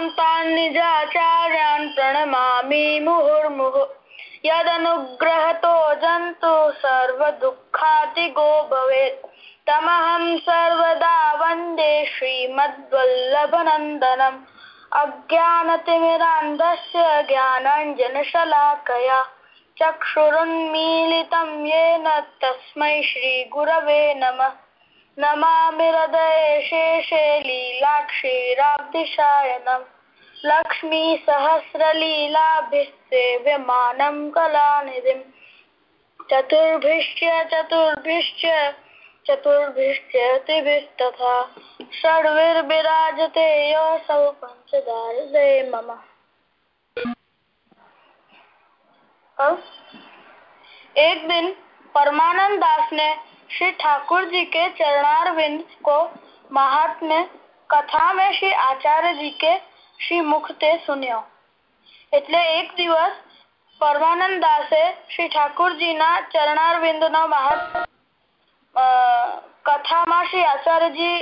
तान् तान् निजाचार्यान् प्रणमामि मुहुर्मुहुः यदनुग्रहतो जन्तु सर्वदुःखातिगो भवेत् तमहं सर्वदा वन्दे श्रीमद्वल्लभनन्दनम् अज्ञानतिमिरान्धस्य ज्ञानाञ्जनशलाकया चक्षुरुन्मीलितं येन तस्मै श्रीगुरवे नमः नमामि हृदये शेषे लीलाक्षीराब्धिशायनम् लक्ष्मीसहस्रलीलाभिः कलानिधिम् चतुर्भिश्च चतुर्भिश्च चतुर्भिश्चतिभिस्तथा षड्विर्विराजते योऽसौ पञ्चदारदे मम। एक दिन परमानंद दास ने श्री ठाकुर जी के चरणारविंद को महात्म्य कथा में श्री आचार्य जी के શ્રી મુખ તે સુન્યો. એટલે એક દિવસ પરમાનંદ દાસે શ્રી ઠાકુરજીના નો મહત્વ કથામાં શ્રી આચાર્યજી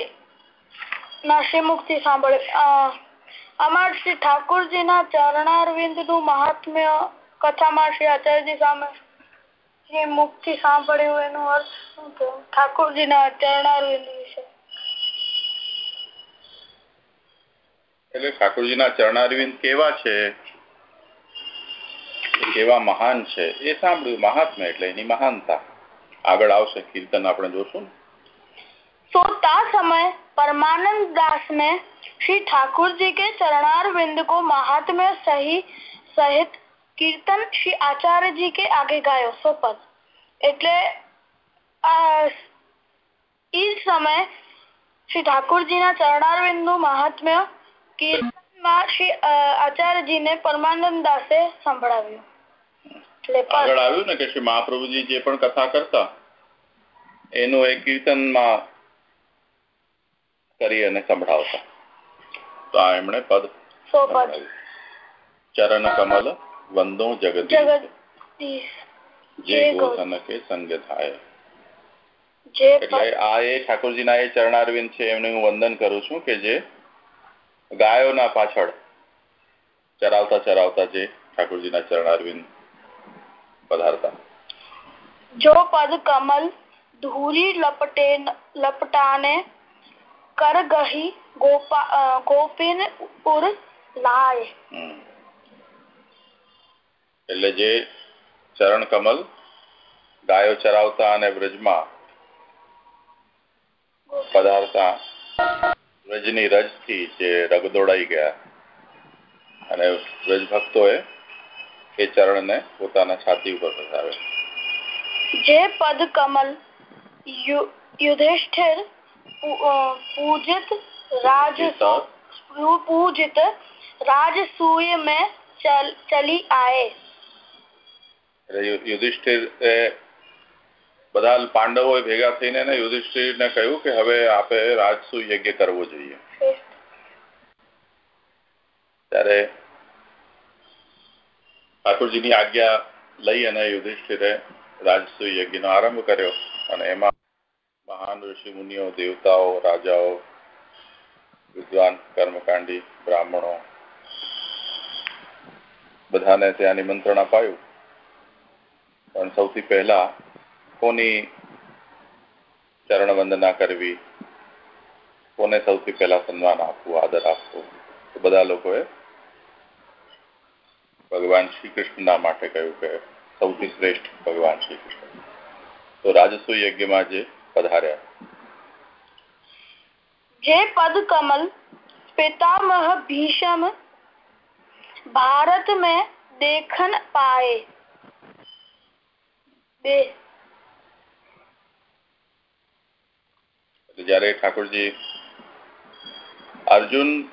ના શ્રીમુખથી સાંભળ્યું. અમાર શ્રી ઠાકુરજીના ચરણારવિંદનું મહાત્મ્ય કથામાં શ્રી આચાર્યજી સામે શ્રી મુખથી સાંભળ્યું એનો અર્થ શું થયો? ઠાકોરજીના ચરણારવિંદ વિશે. એટલે ઠાકોરજીના ચરણારવિંદ કેવા છે કેવા મહાન છે એ સાંભળ્યું મહાત્મા એટલે એની મહાનતા આગળ આવશે કીર્તન આપણે જોશું तो समय परमानंद दास ने श्री ठाकुर जी के चरणारविंद को महात्म्य सही सहित કીર્તન શ્રી આચાર્યજી કે આગે ગાયો સો પદ એટલે એ સમય શ્રી ઠાકુરજીના ચરણારવિંદ નું મહાત્મ્ય કીર્તનમાં શ્રી આચાર્યજીને પરમાનંદ દાસે સંભળાવ્યું. આગળ આવ્યું ને કે શ્રી મહાપ્રભુજી જે પણ કથા કરતા એનું એક કીર્તનમાં કરી અને સંભળાવતા. તો આ એમણે પદ ચરણ કમલ વંદો જગદીશ. જે ગોધન કે સંગ થાય. એટલે આ એ ઠાકોરજીના એ ચરણારવિંદ છે એમને હું વંદન કરું છું કે જે ગાયોના પાછળ ચરાવતા ચરાવતા જે ઠાકોરજીના ચરણારવિંદ પધારતા. જો પદ કમલ ધૂરી લપટે લપટાને કર ગહી ગોપા ગોપીન પુર લાય. એટલે જે ચરણ કમલ ગાયો ચરાવતા અને વ્રજમાં પધારતા. વ્રજની રજથી જે રગદોડાઈ ગયા અને વ્રજ ભક્તોએ એ ચરણને પોતાના છાતી ઉપર પધારે જે પદ કમલ યુધિષ્ઠિર પૂજિત રાજ પૂજિત. રાજસૂય में ચલી આए યુધિષ્ઠિર બધા પાંડવો ભેગા થઈને યુધિષ્ઠિર ને કહ્યું કે હવે આપે રાજસુ યજ્ઞ કરવો જોઈએ. ત્યારે ઠાકોરજીની આજ્ઞા લઈ અને યુધિષ્ઠિરે રાજસુ યજ્ઞ નો આરંભ કર્યો અને એમાં મહાન ઋષિ મુનિઓ, દેવતાઓ, રાજાઓ, વિદ્વાન, કર્મકાંડી, બ્રાહ્મણો બધાને ત્યાં નિમંત્રણ અપાયું. પણ સૌથી પહેલા કોની ચરણ વંદના કરવી કોને સૌથી પહેલા સન્માન આપવું આદર આપવું તો બધા લોકોએ ભગવાન શ્રી કૃષ્ણના માટે કહ્યું કે સૌથી શ્રેષ્ઠ ભગવાન શ્રી કૃષ્ણ તો રાજસુ યજ્ઞમાં જે પધાર્યા જે પદ કમલ पितामह भीषम भारत में देखन पाए બે જયારે ઠાકોરજી અર્જુન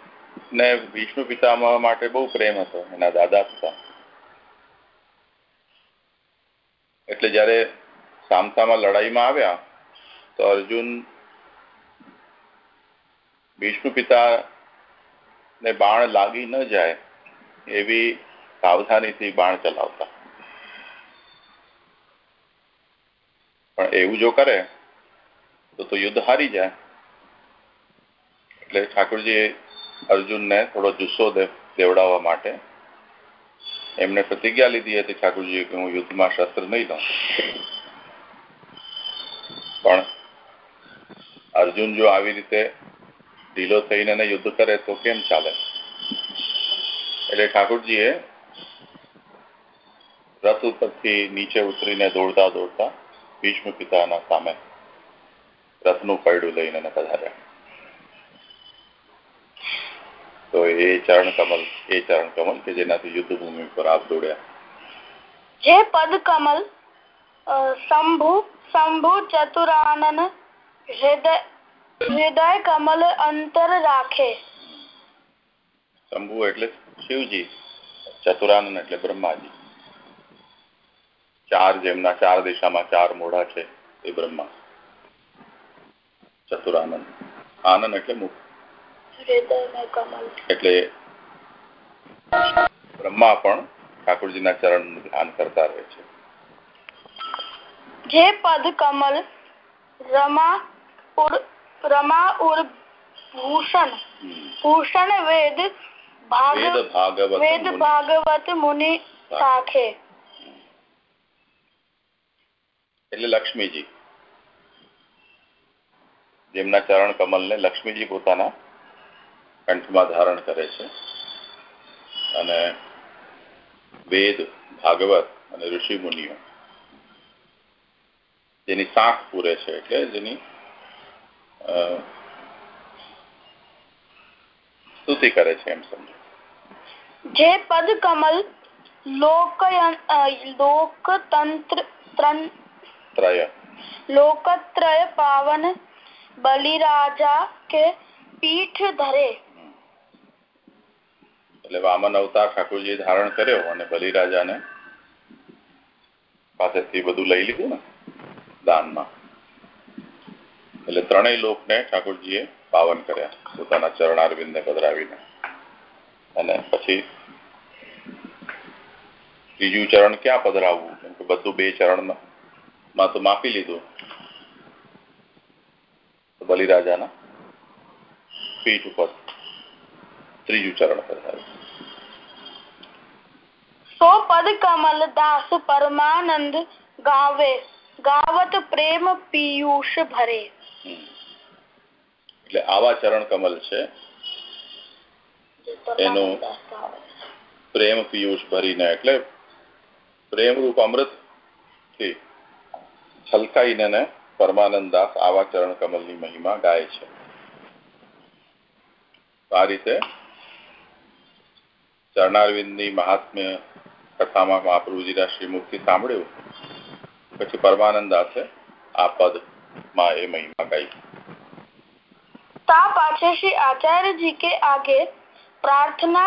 ને વિષ્ણુ પિતામહ માટે બહુ પ્રેમ હતો, એના દાદા હતા. એટલે જયારે સામસામાં લડાઈમાં આવ્યા, તો અર્જુન વિષ્ણુ પિતા ને બાણ લાગી ન જાય એવી સાવધાનીથી બાણ ચલાવતા. પણ એવું જો કરે તો તો યુદ્ધ હારી જાય. એટલે ઠાકોરજી અર્જુનને થોડો જુસ્સો દેવડાવવા માટે. એમને પ્રતિજ્ઞા લીધી હતી ઠાકોરજીએ કે હું યુદ્ધમાં શસ્ત્ર નહીં લઉં. પણ અર્જુન જો આવી રીતે ઢીલો થઈને યુદ્ધ કરે તો કેમ ચાલે? એટલે ઠાકોરજીએ રથ ઉપરથી નીચે ઉતરીને દોડતા દોડતા ભીષ્મ પિતાના સામે રથનું પૈડું લઈને પધાર્યા. તો એ ચરણ કમલ એ ચરણ કમલ કે જેનાથી યુદ્ધ ભૂમિ પર આપ દોડ્યા. જે પદ કમલ શંભુ શંભુ ચતુરાનન હૃદય કમલ અંતર રાખે. શંભુ એટલે શિવજી ચતુરાનન એટલે બ્રહ્માજી. ચાર જેમના ચાર દિશામાં ચાર મોઢા છે એ બ્રહ્મા. ચતુરાનંદ. આનંદ એટલે મુખ. એટલે બ્રહ્મા પણ ઠાકોરજીના ચરણ ધ્યાન કરતા રહે છે. જે પદ કમલ રમા રમા ઉર ભૂષણ ભૂષણ વેદ વેદ ભાગવત મુનિ. સાખે એટલે લક્ષ્મીજી. જેમના ચરણ કમલ ને લક્ષ્મીજી પોતાના કંઠમાં ધારણ કરે છે. અને વેદ ભાગવત અને ઋષિ મુનિઓ જેની સાખ પૂરે છે એટલે જેની સ્તુતિ કરે છે એમ સમજો. જે પદ કમલ લોક લોકતંત્ર ત્રય. લોકત્રય પાવન બલિરાજા કે પીઠ ધરે? એટલે વામન અવતાર ઠાકોરજી ધારણ કર્યો અને બલિરાજાને પાસેથી બધું લઈ લીધું ને, દાનમાં. એટલે ત્રણેય લોકને ઠાકોરજીએ પાવન કર્યા, પોતાના ચરણારવિંદને પધરાવીને. અને પછી ત્રીજું ચરણ ક્યાં પધરાવવું? કેમ કે બધું બે ચરણમાં તો માપી લીધું. બલિરાજાના પીઠ ઉપર ત્રીજું ચરણ પધરાવ્યું સો પદ કમલ દાસ પરમાનંદ ગાવે ગાવત પ્રેમ પિયુષ ભરે. એટલે આવા ચરણ કમલ છે એનું પ્રેમ પિયુષ ભરીને એટલે પ્રેમરૂપ અમૃતથી છલકાઈને પરમાનંદ દાસ આવા ચરણ કમલની મહિમા ગાય છે આ રીતે ચરણારવિંદની મહાત્મ્ય કથામાં મહાપ્રભુજીના શ્રીમુખથી સાંભળ્યું પછી પરમાનંદ દાસે આ પદ માં એ મહિમા ગાઈ ता पाछे श्री आचार्य जी के आगे प्रार्थना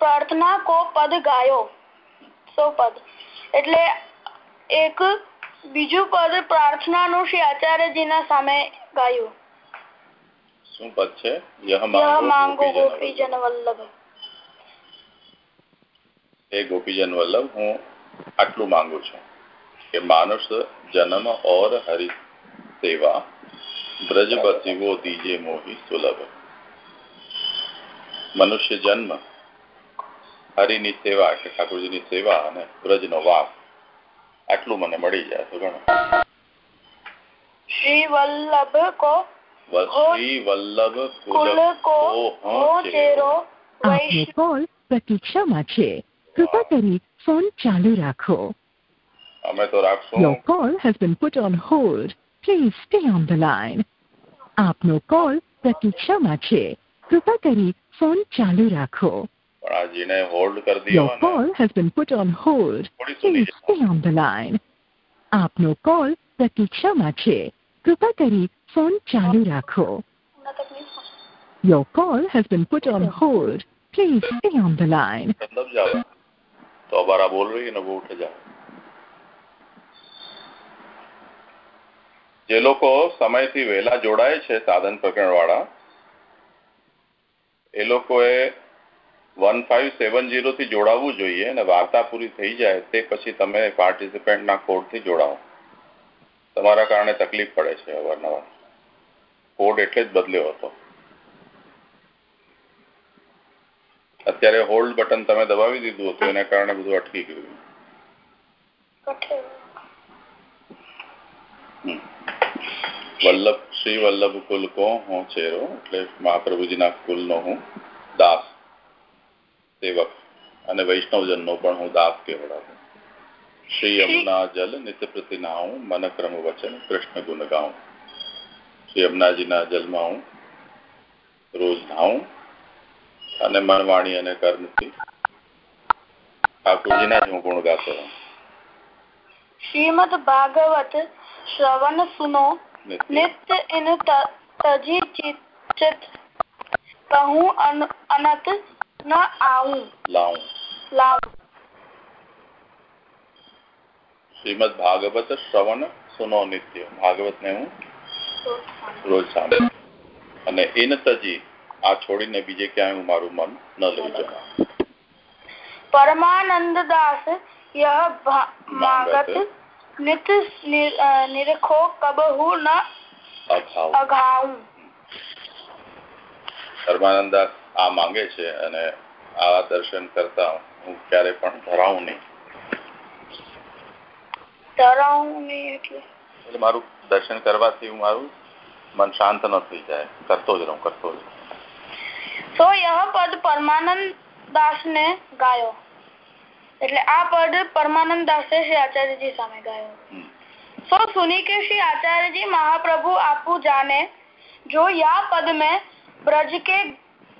प्रार्थना को પદ ગાયો સો પદ એટલે એક બીજું પદ પ્રાર્થનાનું શ્રી આચાર્યજીના સામે ગાયું. શું પદ છે? યહ માંગો ગોપીજન વલ્લભ. હે ગોપીજન વલ્લભ હું આટલું માંગુ છું કે માનુષ જન્મ ઓર હરિ સેવા બ્રજપતિવો દીજે મોહી સુલભ. મનુષ્ય જન્મ હરિની સેવા એટલે ઠાકોરજીની સેવા અને બ્રજનો વાસ આટલું મને મળી જાય તો ગણો. શ્રી વલ્લભ કો શ્રી વલ્લભ કુલ કો હો ચેરો આપનો કોલ પ્રતીક્ષામાં છે. કૃપા કરી ફોન ચાલુ રાખો. અમે તો રાખશું. Your call has been put on hold please stay on the line. આપનો કોલ પ્રતીક્ષામાં છે. કૃપા કરી ફોન ચાલુ રાખો. પણ આ જેને હોલ્ડ કરી Your દીધો call has been put on hold. Please stay on the line. આપનો કોલ પ્રતીક્ષામાં છે કૃપા કરી ફોન ચાલુ રાખો Your call has been put on hold. Please stay on the line. दब जाओ तो दोबारा बोल रही है ना वो उठ जाओ જે લોકો સમયથી વહેલા જોડાય છે સાધન પ્રકરણ વાળા એ લોકોએ વન ફાઇવ સેવનથી જોડાવવું જોઈએ અને વાર્તા પૂરી થઈ જાય તે પછી તમે પાર્ટિસિપેન્ટના કોડથી જોડાવો. તમારા કારણે તકલીફ પડે છે અવારનવાર. કોડ એટલે જ બદલ્યો હતો. અત્યારે હોલ્ડ બટન તમે દબાવી દીધું હતું, એના કારણે બધું અટકી ગયું. વલ્લભ, શ્રી વલ્લભ કુલ કો હું ચેરો એટલે મહાપ્રભુજીના કુલનો હું દાસ. સેવક અને વૈષ્ણવજનનો પણ હું દાસ કેવડાવું શ્રી યમુના જલ નિત્ય પ્રતિનાઉં મન ક્રમ વચન કૃષ્ણ ગુણ ગાઉં. શ્રી યમુનાજીના જલમાં હું રોજ નાઉં અને મનવાણી અને કર્મથી ઠાકોરજીના જ હું ગુણ ગાતો શ્રીમદ ભાગવત શ્રવણ સુનો નિત્ય. ઇન તજી ચિત કહું અનત ન આવું લાવું લાવું શ્રીમદ ભાગવત શ્રવણ સુનો નિત્ય. ભાગવત ને હું? રોજ સાંભળું. અને ઇન તજી આ છોડીને બીજે ક્યાંય હું મારું મન ન લઈ જવા. પરમાનંદ દાસ યહ ભાગત નિત નિરખો કબહુ ન અઘાઉ. પરમાનંદાસ આ માંગે છે અને આવા દર્શન કરતા હું ક્યારે પણ ધરાવું નહીં ધરાવું નહીં એટલે મારું દર્શન કરવાથી મારું મન શાંત ન થઈ જાય કરતો જ રહું કરતો જ તો યહ પદ પરમાનંદ દાસ ને ગાયો એટલે આ પદ પરમાનંદ દાસે શ્રી આચાર્યજી સામે ગાયો सो सुनी के श्री आचार्य जी महाप्रभु आपू जाने जो या पद में ब्रज के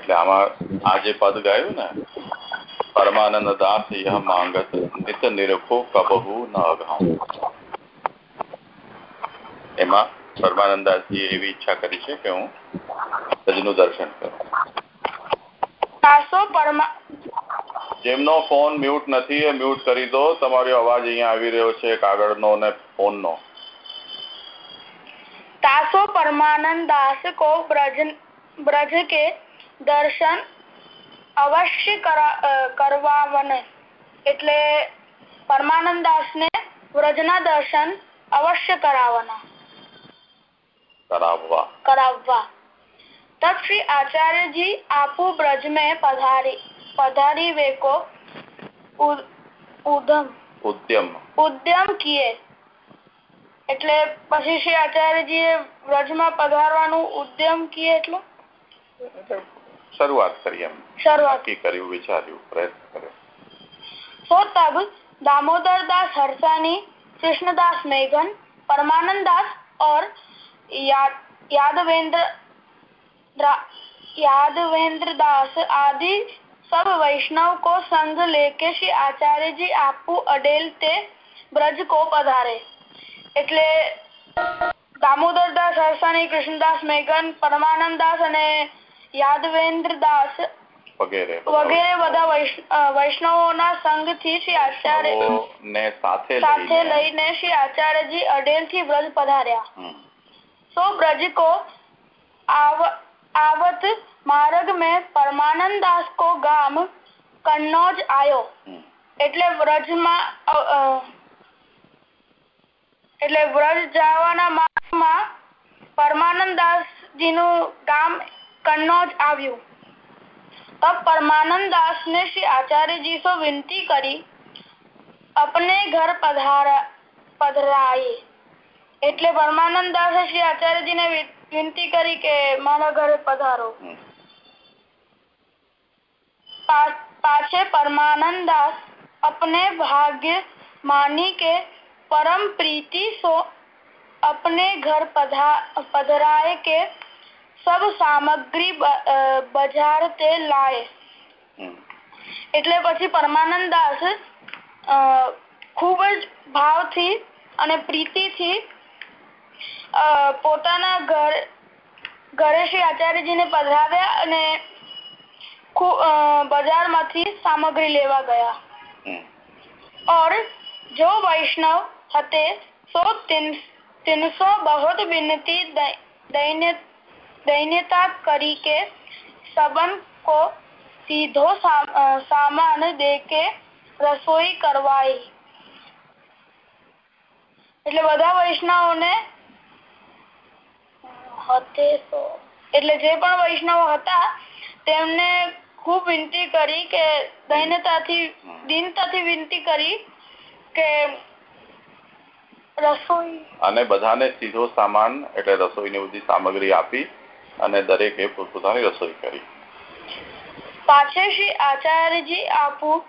એટલે આમાં આ જે પદ ગાયું ને પરમાનંદ દાસ યહ માંગત નિત નિરખો કબહુ ન અઘાઉ એમાં પરમાનંદાસજીએ એવી ઈચ્છા કરી છે કે હું સજનું દર્શન કરું. જેમનો ફોન મ્યુટ નથી એ મ્યુટ કરી દો. તમારો અવાજ અહીંયા આવી રહ્યો છે કાગળનો અને ફોનનો. તાસો પરમાનંદ દાસ કો બ્રજ બ્રજ કે દર્શન અવશ્ય કરવાને એટલે પરમાનંદ દાસને વ્રજના દર્શન અવશ્ય કરાવવાના. કરાવવા. કરાવવા. આચાર્યજી આપુ બ્રજ મે પધારી વેકો ઉધમ. ઉદ્યમ ઉદ્યમ કિયે એટલે પછી શ્રી આચાર્યજી એ વ્રજમાં પધારવાનું ઉદ્યમ કીએ એટલું શરૂઆત કરી એમ શરૂઆત નક્કી કર્યું વિચાર્યું પ્રયત્ન કર્યો so तब दामोदर दास हरसानी कृष्णदास मेघन परमानंद दास और याद, यादवेंद्र यादवेंद्र दास आदि सब वैष्णव को संग लेके श्री आचार्य जी आपू अडेल ते ब्रज को पधारे એટલે દામોદર દાસ હરસાણી કૃષ્ણદાસ મેઘન પરમાનંદ દાસ અને યાદવેન્દ્ર દાસ વગેરે વગેરે બધા વૈષ્ણવોના સંઘ થી શ્રી આચાર્ય ને સાથે સાથે લઈને શ્રી આચાર્યજી અડેલ થી વ્રજ પધાર્યા સો ब्रज को आव, आवत मार्ग में परमानंद दास को गाम कन्नौज आयो એટલે વ્રજમાં એટલે વ્રજ જવાના માર્ગમાં પરમાનંદ દાસજી નું ગામ કનોજ આવ્યું. તબ પરમાનંદ દાસ ને શ્રી આચાર્યજી સો વિનતી કરી, અપને ઘર પધરાયે. એટલે પરમાનંદ દાસે શ્રી આચાર્યજી ને વિનતી કરી કે, મારા ઘરે પધારો. પાછે પરમાનંદ દાસ અપને ભાગ્ય માની કે, પરમ પ્રીતિ સો અપને ઘર પધરાય કે सब सामग्री બજાર તે લાય એટલે પછી પરમાનંદ દાસ ખૂબ જ ભાવથી અને પ્રીતિથી પોતાના ઘર ઘરે શ્રી આચાર્યજી ને પધરાવ્યા અને બજારમાંથી સામગ્રી લેવા ગયા और जो वैष्णव हते सो तीन तीन सौ बहुत विनती दैन्य દૈન્યતા કરી કે સંબંધ કો સીધો સામાન દે કે રસોઈ કરવાઈ એટલે બધા વૈષ્ણવોને એટલે જે પણ વૈષ્ણવ હતા તેમને ખૂબ વિનંતી કરી કે દૈન્યતાથી દીનતાથી વિનંતી કરી કે રસોઈ અને બધાને સીધો સામાન એટલે રસોઈની બધી સામગ્રી આપી દરેકે પોતપોતાની રસોઈ કરી. પાછળ શ્રી આચાર્યજી આપું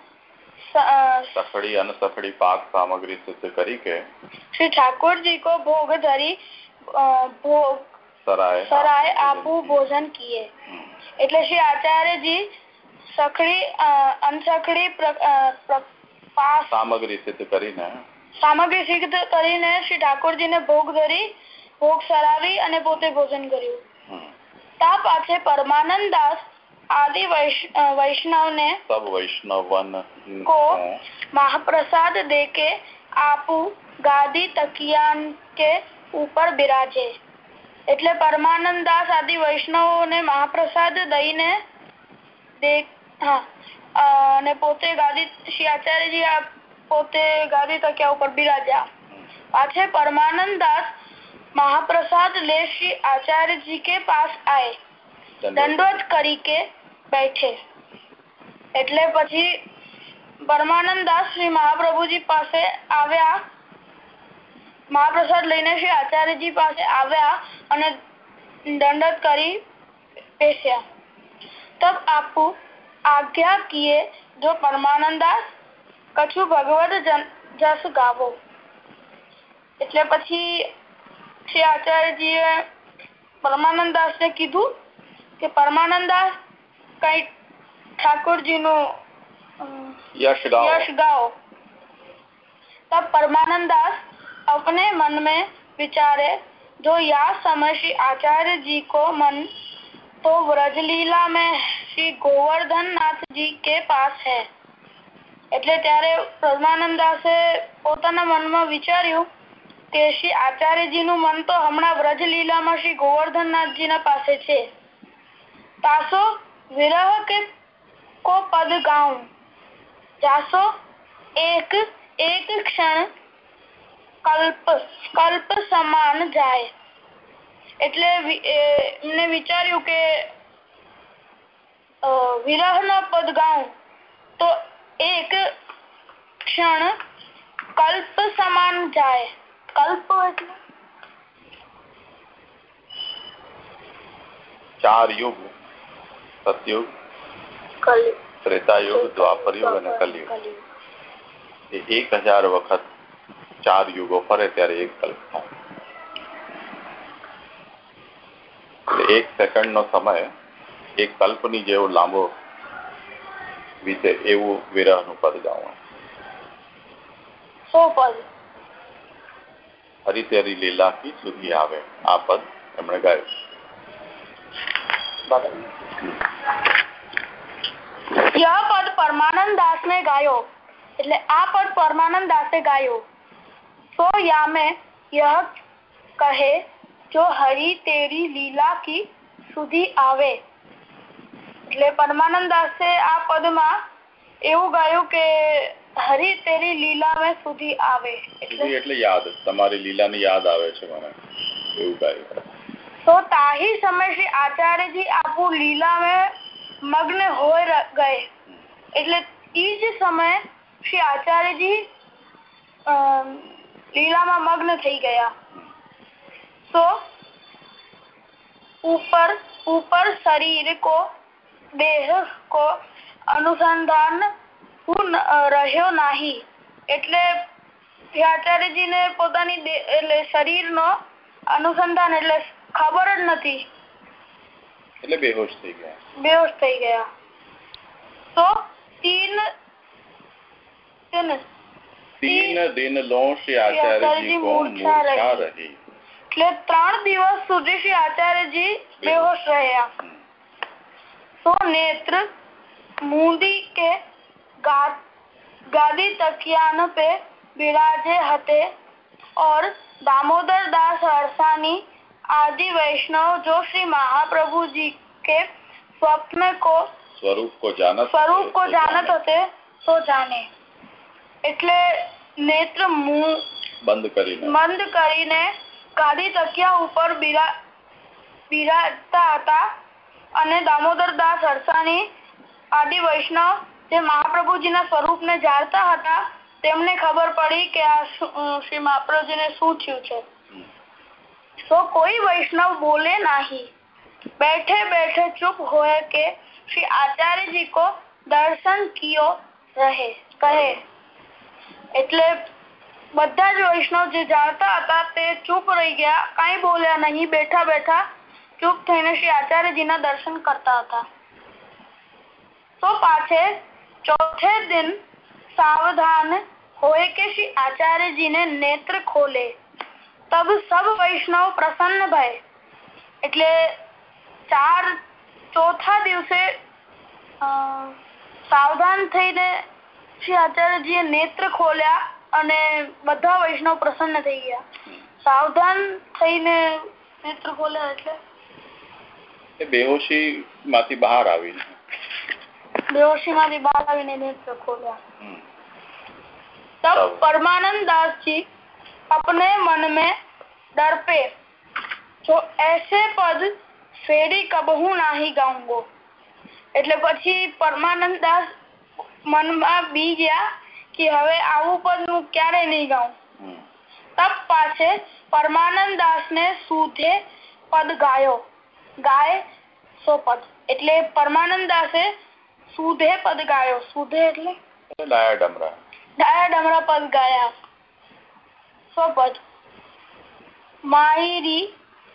સફળી અને સફળી પાક સામગ્રી સિદ્ધ કરી કે શ્રી ઠાકોरजी को भोग धरी भोग सराय सराय आपू भोजन એટલે શ્રી આચાર્યજી સખડી અનસખડી સામગ્રી સિદ્ધ કરીને સામગ્રી સિદ્ધ કરીને શ્રી ઠાકોરજી ને ભોગ ધરી ભોગ સરાવી અને પોતે ભોજન કર્યું. તા પાછે પરમાનંદ દાસ आदि वैष्णव ने सब वैष्णवन को महाप्रसाद देके आपू गादी तकिया के ઉપર બિરાજે એટલે પરમાનંદ દાસ આદિ વૈષ્ણવો ને મહાપ્રસાદ દઈને અને પોતે ગાદી શ્રી આચાર્યજી પોતે ગાદી તકિયા ઉપર બિરાજ્યા પાછે પરમાનંદ દાસ महाप्रसाद ले श्री आचार्य जी के पास आए કરી કે બેઠે. એટલે પછી પરમાનંદ દાસ શ્રી મહાપ્રભુજી પાસે આવ્યા. મહાપ્રસાદ લઈને શ્રી આચાર્યજી પાસે આવ્યા અને દંડત કરી બેસ્યા. તબ આપુ આજ્ઞા કીએ જો પરમાનંદ દાસ કછુ ભગવત જસ ગાવો. એટલે પછી શ્રી આચાર્યજી એ પરમાનંદ દાસ ને કીધું કે પરમાનંદ દાસ કઈ ઠાકોરજી નું યશ ગાઓ. યશ ગાઓ. तब परमानंद दास अपने मन में विचारे जो या समय श्री आचार्य जी को मन तो વ્રજલીલા में શ્રી ગોવર્ધનનાથજી કે પાસ હે. એટલે ત્યારે પરમાનંદ દાસે પોતાના મનમાં વિચાર્યું કે શ્રી આચાર્યજી નું મન તો હમણાં વ્રજલીલામાં શ્રી ગોવર્ધનનાથજી ના પાસે છે. તાસો વિરહ કે કો પદ ગાઉં? જાસો એક એક ક્ષણ કલ્પ કલ્પ સમાન જાય. એટલે એમને વિચાર્યું કે વિરહ નો પદ ગાઉં તો એક ક્ષણ કલ્પ સમાન જાય. કલ્પ એટલે. ચાર યુગ સતયુગ ત્રેતાયુગ દ્વાપર યુગ અને કલયુગ. એ એક હજાર વખત ચાર યુગો ફરે ત્યારે એક કલ્પ થાય. એક સેકન્ડ નો સમય એક કલ્પની જેવો લાંબો વીતે એવું વિરહનું પદ ગાવું હરી તેરી હરિતેરી લીલાથી સુધી આવે. આ પદ એમણે ગાયું પદ પરમાનંદ દાસને ગાયો, એટલે આ પદ પરમાનંદ દાસે ગાયો. તો યામે યહ કહે, જો હરિ તેરી લીલા કી સુધી આવે. એટલે પરમાનંદ દાસે આ પદમાં એવું ગાયું કે હરી તેરી લીલા મેં સુધી આવે. એટલે યાદ. તમારી લીલાની યાદ આવે છે મને. એવું કાંઈ. તો તાહી સમય શ્રી આચાર્યજી આપું લીલા મેં મગ્ન હોય ગયે. એટલે ઈ જ સમય શ્રી આચાર્યજી લીલામાં મગ્ન થઈ ગયા. તો ઉપર ઉપર શરીર કો દેહ કો અનુસંધાન હું રહ્યો નહીં. એટલે આચાર્યજી ને પોતાની એટલે શરીર નો અનુસંધાન એટલે ખબર જ નથી. એટલે બેહોશ થઈ ગયા. બેહોશ થઈ ગયા. તો તીન તીન દિન લો આચાર્યજી મૂર્છા રહી. એટલે ત્રણ દિવસ સુધી શ્રી આચાર્યજી બેહોશ રહ્યા. તો નેત્ર મૂંદી કે गादी तकियान पे विराजे हते और दामोदर दास हरसानी आदि वैष्णव जो श्री महाप्रभु जी के स्वप्न को સ્વરૂપ કો જાનત સ્વરૂપ કો જાનત હતે તો જાણે એટલે નેત્ર બંધ કરીને બંધ કરીને ગાડી તકિયા ઉપર બિરાજતા હતા અને દામોદર દાસ હરસાણી આદિ વૈષ્ણવ જે મહાપ્રભુજીના સ્વરૂપને જાણતા હતા તેમને ખબર પડી કે આ શ્રી મહાપ્રભુજીને શું થયું છે તો કોઈ વૈષ્ણવ બોલે નહીં बैठे बैठे चुप हुए के श्री आचार्य जी को दर्शन कियो રહે કહે એટલે બધા જ વૈષ્ણવ જે જાણતા હતા તે ચૂપ રહી ગયા કઈ બોલ્યા નહીં બેઠા બેઠા ચૂપ થઈને શ્રી આચાર્યજી ના દર્શન કરતા હતા તો પાછે ચોથે દિન સાવધાન હોય કે શ્રી આચાર્ય ને નેત્ર ખોલે. તબ સબ વૈષ્ણવ પ્રસન્ન ભય. એટલે ચાર ચોથા દિવસે સાવધાન થઈને શ્રી આચાર્યજીએ નેત્ર ખોલ્યા અને બધા વૈષ્ણવ પ્રસન્ન થઈ ગયા. સાવધાન થઈને નેત્ર ખોલ્યા એટલે? બેહોશી માંથી બહાર આવીને. બેહોશી માંથી બહાર આવીને નેત્ર ખોલ્યા तब परमानंद दास जी अपने मन में डर पे जो ऐसे पद ફેરી કબહુ નાહી ગાઉંગો એટલે પછી પરમાનંદ દાસ મનમાં બી ગયા કે હવે આવું પદ હું ક્યારે નહીં ગાઉં તબ પાછે પરમાનંદ દાસ ને સુધે પદ ગાયો ગાય સો પદ એટલે પરમાનંદ દાસે સુધે પદ ગાયો સુધે એટલે ડાયા ડમરા ડાયા ડમરા પદ ગાયા સો પદ માહિરી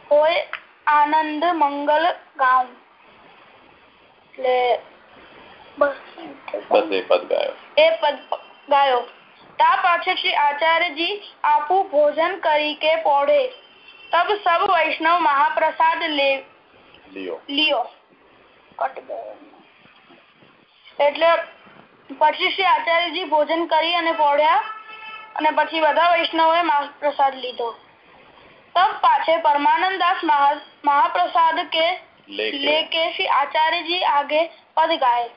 હોય આનંદ મંગલ ગામ એટલે બસ એ પદ ગાયો એ પદ ગાયો તા પાછે શ્રી આચાર્યજી આપુ ભોજન કરી કે પોઢે તબ સબ વૈષ્ણવ મહાપ્રસાદ લે લિયો એટલે પછી શ્રી આચાર્યજી ભોજન કરી અને પોઢ્યા અને પછી બધા વૈષ્ણવોએ મહાપ્રસાદ લીધો. તબ પાછે પરમાનંદ દાસ મહાપ્રસાદ કે લેકે શ્રી આચાર્યજી આગે પદ ગાય.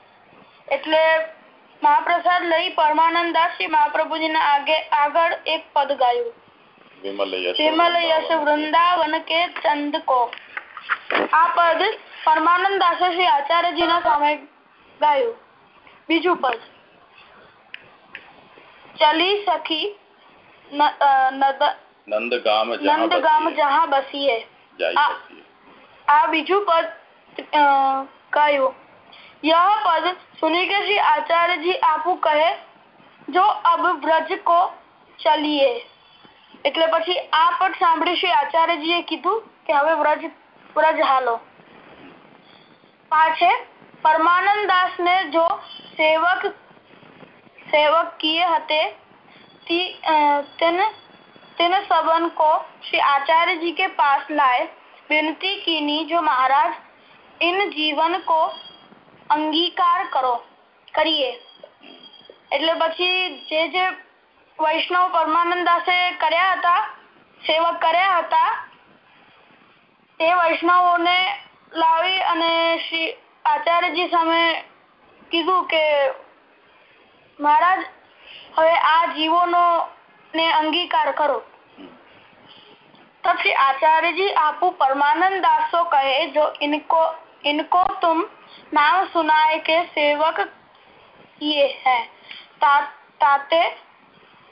એટલે મહાપ્રસાદ લઈ પરમાનંદ દાસ શ્રી મહાપ્રભુજી ના આગે આગળ એક પદ ગાયું. વિમલ વૃંદાવન કે. ચંદ કો આ પદ પરમાનંદ દાસે શ્રી આચાર્યજી ના સામે ગાયું. બીજું પદ ચલી સખી નંદગામ નંદગામ જહા બસીએ આ બીજું પદ કયું यह पद सुनी के श्री आचार्य जी आपू કહે જો અબ વ્રજ કો ચલીએ એટલે પછી આ પદ સાંભળી શ્રી આચાર્યજી એ કીધું કે હવે વ્રજ વ્રજ હાલો પાછે પરમાનંદ દાસ ને જો સેવક સેવકીય હતે તેને सबन को श्री आचार्य जी के पास लाए विनती कीनी जो महाराज इन जीवन को અંગીકાર કરો, કરીએ. એટલે પછી જે જે વૈષ્ણવ પરમાનંદ દાસે કર્યા હતા, સેવક કર્યા હતા, તે વૈષ્ણવોને લાવી અને શ્રી આચાર્યજી સામે કીધું કે મહારાજ હવે આ જીવોનો ને અંગીકાર કરો तब श्री आचार्य जी आपू परमानंद दासो कहे जो इनको इनको तुम नाम सुनाए के सेवक किए हैं ता, ताते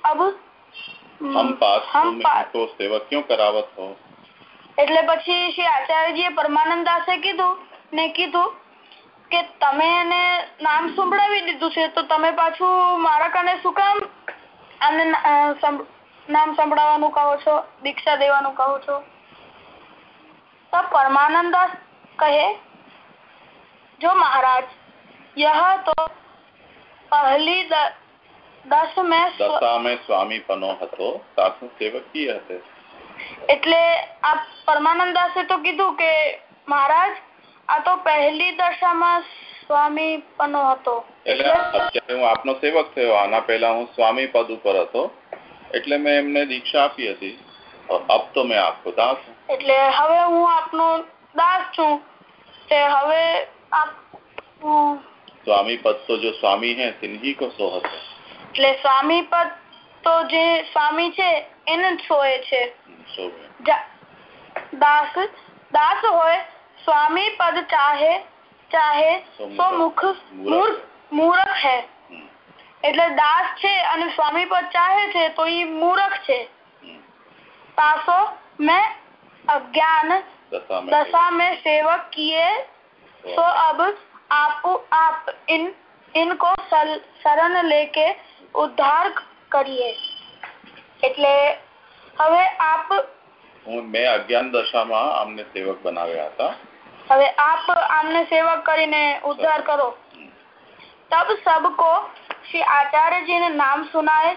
अब हम पास हम तो सेवक क्यों करावत हो એટલે પછી શ્રી આચાર્યજીએ પરમાનંદ દાસે કીધું ને કીધું કે તમે એને નામ સંભળાવી દીધું છે તો તમે પાછું મારા કને શું કામ આને નામ સંભળાવવાનું કહો છો દીક્ષા દેવાનું કહો છો? તો પરમાનંદાસ કહે જો મહારાજ यह તો પહેલી દસ મેં સ્વામી મેં હતો સાસુ સેવકી હશે. એટલે આ પરમાનંદાસે તો કીધું કે મહારાજ આ તો પહેલી દશામાં સ્વામી પનો હતો. એટલે અત્યારે હું આપનો સેવક થયો આના પહેલા હું સ્વામી પદ ઉપર હતો એટલે મેં એમને દીક્ષા આપી હતી. અબ તો મેં આપકો દાસ એટલે હવે હું આપનો દાસ છું. તે હવે આપ સ્વામી પદ તો જો સ્વામી હે તિન્હી કો સો હતો એટલે સ્વામી પદ તો જે સ્વામી છે એને જ સોએ છે. દાસ દાસ હોય સ્વામી પદ ચાહે ચાહે તો મુખ મૂર્ખ હે એટલે દાસ છે અને સ્વામી પદ ચાહે છે તો એ મૂર્ખ છે પાસો મેં अज्ञान दशा में सेवक किए तो अब आप आप इन इनको शरण लेके ઉદ્ધાર કરીએ એટલે હવે આપ મેં અજ્ઞાન દશામાં આમને સેવક બનાવ્યા હતા હવે આપ આમને સેવક કરીને ઉદ્ધાર કરો તબ સબકો શ્રી આચાર્યજી ને નામ સુનાય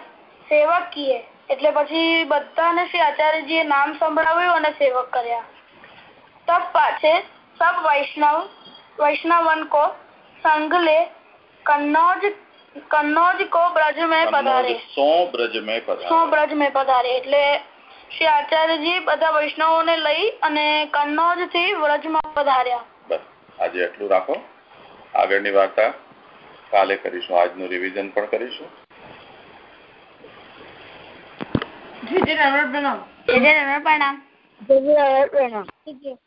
સેવક કીએ એટલે પછી બધાને શ્રી આચાર્યજી નામ સંભળાવ્યું અને સેવક કર્યા તબ પાછે સબ વૈષ્ણવ वैष्णवन को संग ले कन्नौज कन्नौज को ब्रज में पधारे સો બ્રજ में पधारे સો બ્રજ में પધારે એટલે શ્રી આચાર્યજી બધા વૈષ્ણવો ને લઈ અને કન્નોજથી વ્રજમાં પધાર્યા. બસ આજે એટલું રાખો. આગળની વાર્તા કાલે કરીશું. આજનું રિવિઝન પણ કરીશું. જી જી પ્રણામ. જી જય પ્રણામ. જી જય પ્રણામ.